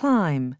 climb.